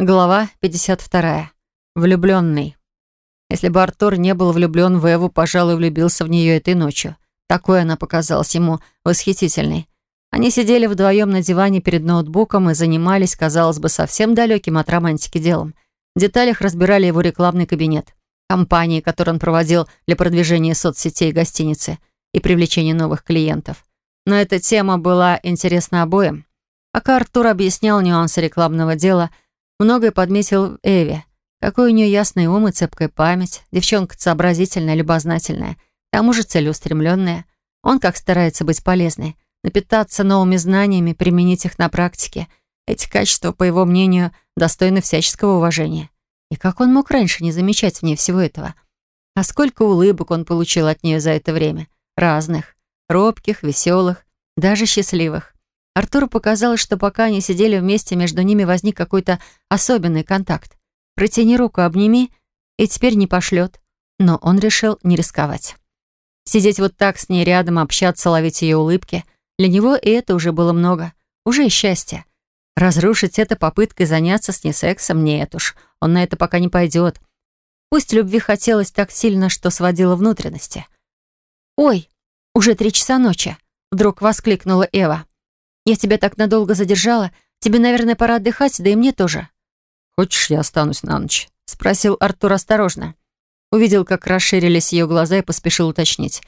Глава 52. Влюбленный. Если бы Артур не был влюблен в Эву, пожалуй, влюбился в нее этой ночью. Такой она показалась ему восхитительной. Они сидели вдвоем на диване перед ноутбуком и занимались, казалось бы, совсем далеким от романтики делом. В деталях разбирали его рекламный кабинет, компании, которые он проводил для продвижения соцсетей гостиницы и привлечения новых клиентов. Но эта тема была интересна обоим. Пока Артур объяснял нюансы рекламного дела – Многое подметил Эви. Какой у нее ясный ум и цепкая память. Девчонка сообразительная, любознательная. К тому же целеустремленная. Он как старается быть полезной. Напитаться новыми знаниями, применить их на практике. Эти качества, по его мнению, достойны всяческого уважения. И как он мог раньше не замечать в ней всего этого? А сколько улыбок он получил от нее за это время. Разных. Робких, веселых, даже счастливых. Артуру показалось, что пока они сидели вместе, между ними возник какой-то особенный контакт. Протяни руку, обними, и теперь не пошлет. Но он решил не рисковать. Сидеть вот так с ней рядом, общаться, ловить ее улыбки. Для него и это уже было много. Уже и счастье. Разрушить это попыткой заняться с ней сексом нет уж. Он на это пока не пойдет. Пусть любви хотелось так сильно, что сводило внутренности. «Ой, уже три часа ночи!» Вдруг воскликнула Эва. Я тебя так надолго задержала. Тебе, наверное, пора отдыхать, да и мне тоже». «Хочешь, я останусь на ночь?» — спросил Артур осторожно. Увидел, как расширились ее глаза и поспешил уточнить.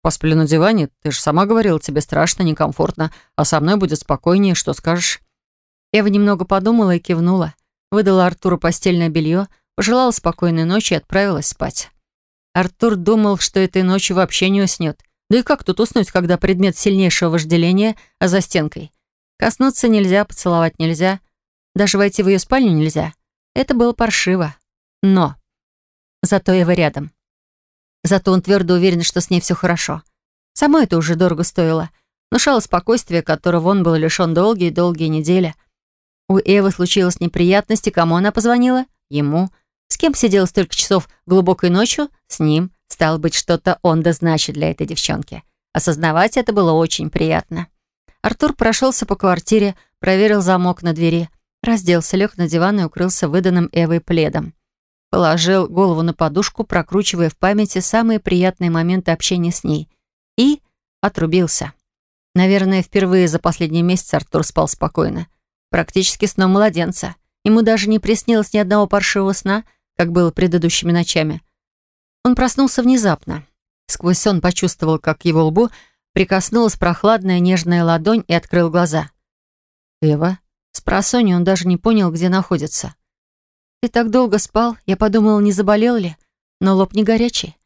«Посплю на диване? Ты же сама говорила, тебе страшно, некомфортно, а со мной будет спокойнее, что скажешь?» Эва немного подумала и кивнула. Выдала Артуру постельное белье, пожелала спокойной ночи и отправилась спать. Артур думал, что этой ночью вообще не уснет. Да и как тут уснуть, когда предмет сильнейшего вожделения за стенкой? Коснуться нельзя, поцеловать нельзя. Даже войти в ее спальню нельзя. Это было паршиво. Но зато Эва рядом. Зато он твердо уверен, что с ней все хорошо. Само это уже дорого стоило. Внушало спокойствие, которого он был лишен долгие-долгие недели. У Эвы случилась неприятность, и кому она позвонила? Ему. С кем сидела столько часов глубокой ночью? С ним. Стал быть, что-то он да для этой девчонки. Осознавать это было очень приятно. Артур прошелся по квартире, проверил замок на двери, разделся, лег на диван и укрылся выданным Эвой пледом. Положил голову на подушку, прокручивая в памяти самые приятные моменты общения с ней. И отрубился. Наверное, впервые за последний месяц Артур спал спокойно. Практически сном младенца. Ему даже не приснилось ни одного паршивого сна, как было предыдущими ночами. Он проснулся внезапно. Сквозь сон почувствовал, как его лбу прикоснулась прохладная нежная ладонь и открыл глаза. «Эва?» С просонья он даже не понял, где находится. «Ты так долго спал, я подумал, не заболел ли, но лоб не горячий».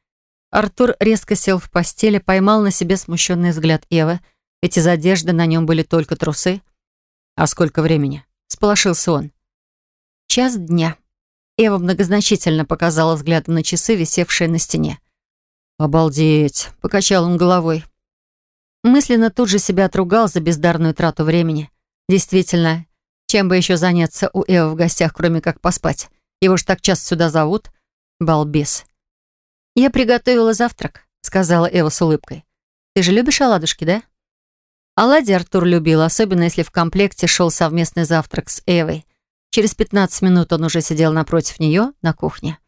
Артур резко сел в постели, поймал на себе смущенный взгляд Эвы, ведь из одежды на нем были только трусы. «А сколько времени?» — сполошился он. «Час дня». Эва многозначительно показала взглядом на часы, висевшие на стене. «Обалдеть!» — покачал он головой. Мысленно тут же себя отругал за бездарную трату времени. Действительно, чем бы еще заняться у Эвы в гостях, кроме как поспать? Его ж так часто сюда зовут. Балбес. «Я приготовила завтрак», — сказала Эва с улыбкой. «Ты же любишь оладушки, да?» Оладьи Артур любил, особенно если в комплекте шел совместный завтрак с Эвой. Через 15 минут он уже сидел напротив нее на кухне.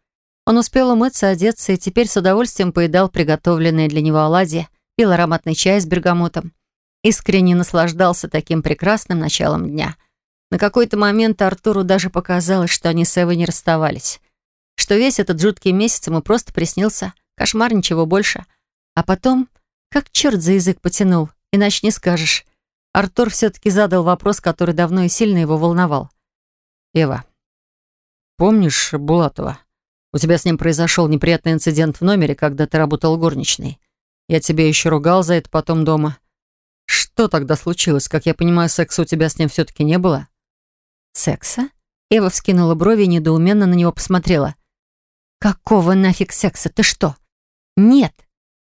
Он успел умыться, одеться и теперь с удовольствием поедал приготовленные для него оладьи, пил ароматный чай с бергамотом. Искренне наслаждался таким прекрасным началом дня. На какой-то момент Артуру даже показалось, что они с Эвой не расставались. Что весь этот жуткий месяц ему просто приснился. Кошмар, ничего больше. А потом, как черт за язык потянул, иначе не скажешь. Артур все-таки задал вопрос, который давно и сильно его волновал. Ева, помнишь Булатова? У тебя с ним произошел неприятный инцидент в номере, когда ты работал горничной. Я тебе еще ругал за это потом дома. Что тогда случилось? Как я понимаю, секса у тебя с ним все-таки не было? Секса? Ева вскинула брови и недоуменно на него посмотрела. «Какого нафиг секса? Ты что?» «Нет.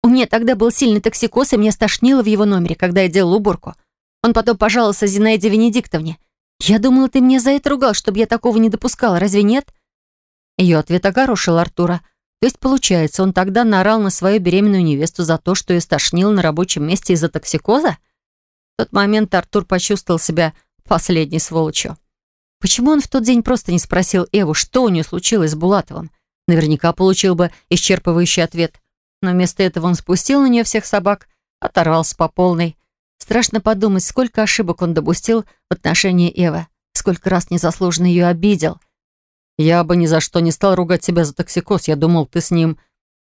У меня тогда был сильный токсикоз, и меня стошнило в его номере, когда я делала уборку. Он потом пожаловался Зинаиде Венедиктовне. «Я думала, ты мне за это ругал, чтобы я такого не допускала, разве нет?» Ее ответ огорошил Артура. То есть, получается, он тогда наорал на свою беременную невесту за то, что ее стошнил на рабочем месте из-за токсикоза? В тот момент Артур почувствовал себя последней сволочью. Почему он в тот день просто не спросил Эву, что у нее случилось с Булатовым? Наверняка получил бы исчерпывающий ответ. Но вместо этого он спустил на нее всех собак, оторвался по полной. Страшно подумать, сколько ошибок он допустил в отношении Эвы, сколько раз незаслуженно ее обидел. «Я бы ни за что не стал ругать тебя за токсикоз. Я думал, ты с ним...»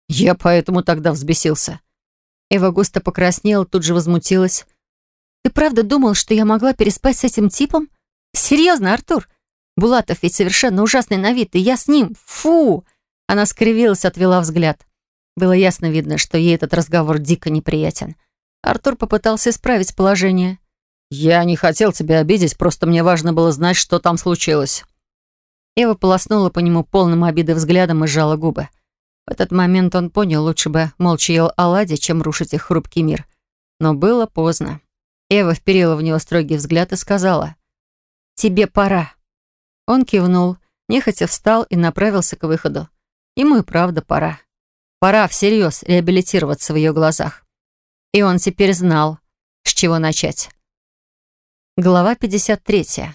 «Я поэтому тогда взбесился». Эва густо покраснела, тут же возмутилась. «Ты правда думал, что я могла переспать с этим типом? Серьезно, Артур? Булатов ведь совершенно ужасный на вид, и я с ним. Фу!» Она скривилась, отвела взгляд. Было ясно видно, что ей этот разговор дико неприятен. Артур попытался исправить положение. «Я не хотел тебя обидеть, просто мне важно было знать, что там случилось». Ева полоснула по нему полным обиды взглядом и сжала губы. В этот момент он понял, лучше бы молча ел оладьи, чем рушить их хрупкий мир. Но было поздно. Эва вперила в него строгий взгляд и сказала, «Тебе пора». Он кивнул, нехотя встал и направился к выходу. Ему и правда пора. Пора всерьез реабилитироваться в ее глазах. И он теперь знал, с чего начать. Глава 53.